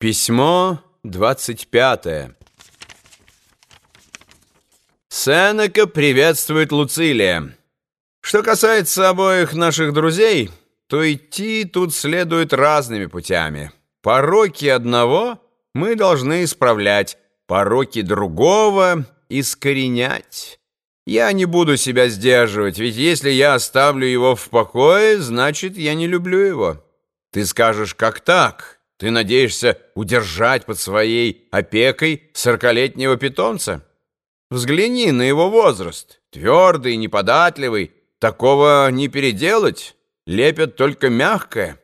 Письмо 25. Сенека приветствует Луцилия. Что касается обоих наших друзей, то идти тут следует разными путями. Пороки одного мы должны исправлять, пороки другого искоренять. Я не буду себя сдерживать, ведь если я оставлю его в покое, значит, я не люблю его. Ты скажешь, как так? Ты надеешься удержать под своей опекой сорокалетнего питомца? Взгляни на его возраст. Твердый, неподатливый. Такого не переделать. Лепят только мягкое.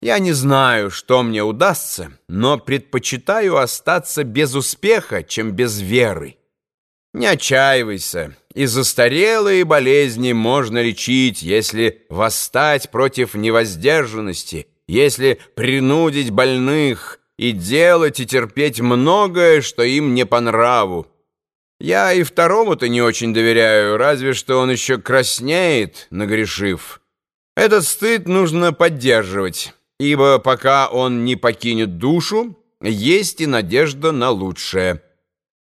Я не знаю, что мне удастся, но предпочитаю остаться без успеха, чем без веры. Не отчаивайся. И застарелые болезни можно лечить, если восстать против невоздержанности – если принудить больных и делать и терпеть многое, что им не по нраву. Я и второму-то не очень доверяю, разве что он еще краснеет, нагрешив. Этот стыд нужно поддерживать, ибо пока он не покинет душу, есть и надежда на лучшее.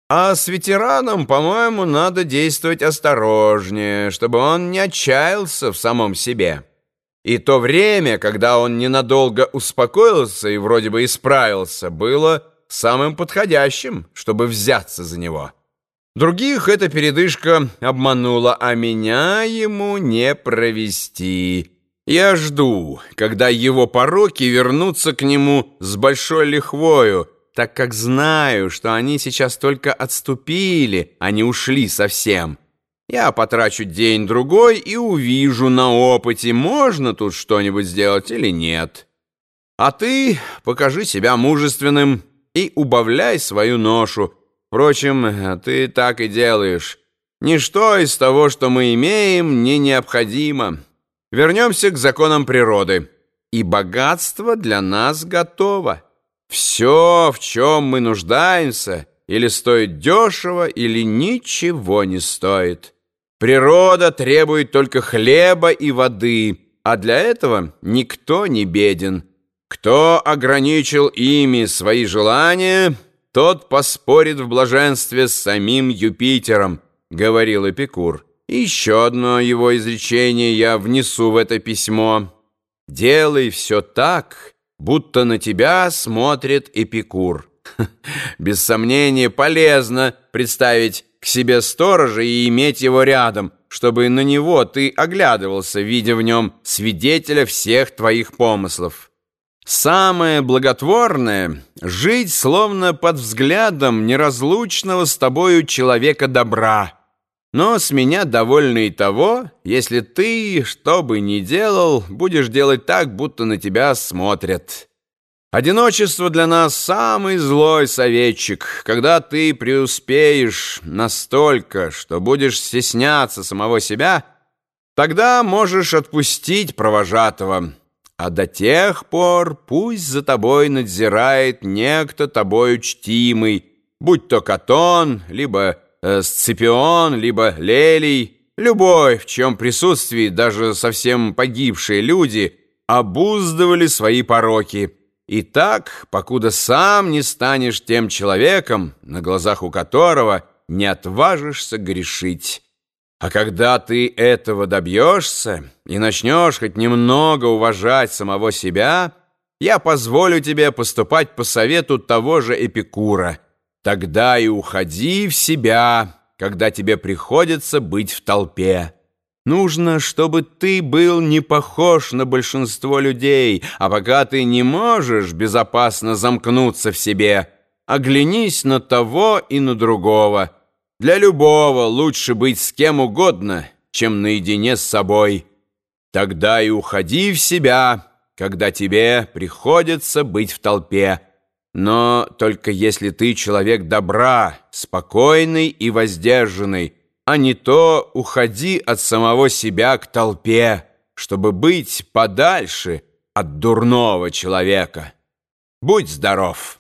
А с ветераном, по-моему, надо действовать осторожнее, чтобы он не отчаялся в самом себе». И то время, когда он ненадолго успокоился и вроде бы исправился, было самым подходящим, чтобы взяться за него. Других эта передышка обманула, а меня ему не провести. Я жду, когда его пороки вернутся к нему с большой лихвою, так как знаю, что они сейчас только отступили, а не ушли совсем». Я потрачу день-другой и увижу на опыте, можно тут что-нибудь сделать или нет. А ты покажи себя мужественным и убавляй свою ношу. Впрочем, ты так и делаешь. Ничто из того, что мы имеем, не необходимо. Вернемся к законам природы. И богатство для нас готово. Все, в чем мы нуждаемся, или стоит дешево, или ничего не стоит». Природа требует только хлеба и воды, а для этого никто не беден. Кто ограничил ими свои желания, тот поспорит в блаженстве с самим Юпитером, говорил Эпикур. еще одно его изречение я внесу в это письмо. «Делай все так, будто на тебя смотрит Эпикур». Без сомнения, полезно представить себе сторожа и иметь его рядом, чтобы на него ты оглядывался, видя в нем свидетеля всех твоих помыслов. Самое благотворное — жить словно под взглядом неразлучного с тобою человека добра. Но с меня довольно и того, если ты, что бы ни делал, будешь делать так, будто на тебя смотрят». Одиночество для нас самый злой советчик. Когда ты преуспеешь настолько, что будешь стесняться самого себя, тогда можешь отпустить провожатого. А до тех пор пусть за тобой надзирает некто тобою чтимый, будь то Катон, либо э, Сципион, либо Лелий, любой, в чем присутствии даже совсем погибшие люди обуздывали свои пороки – и так, покуда сам не станешь тем человеком, на глазах у которого не отважишься грешить. А когда ты этого добьешься и начнешь хоть немного уважать самого себя, я позволю тебе поступать по совету того же Эпикура. Тогда и уходи в себя, когда тебе приходится быть в толпе. Нужно, чтобы ты был не похож на большинство людей, а пока ты не можешь безопасно замкнуться в себе, оглянись на того и на другого. Для любого лучше быть с кем угодно, чем наедине с собой. Тогда и уходи в себя, когда тебе приходится быть в толпе. Но только если ты человек добра, спокойный и воздержанный, а не то уходи от самого себя к толпе, чтобы быть подальше от дурного человека. Будь здоров!»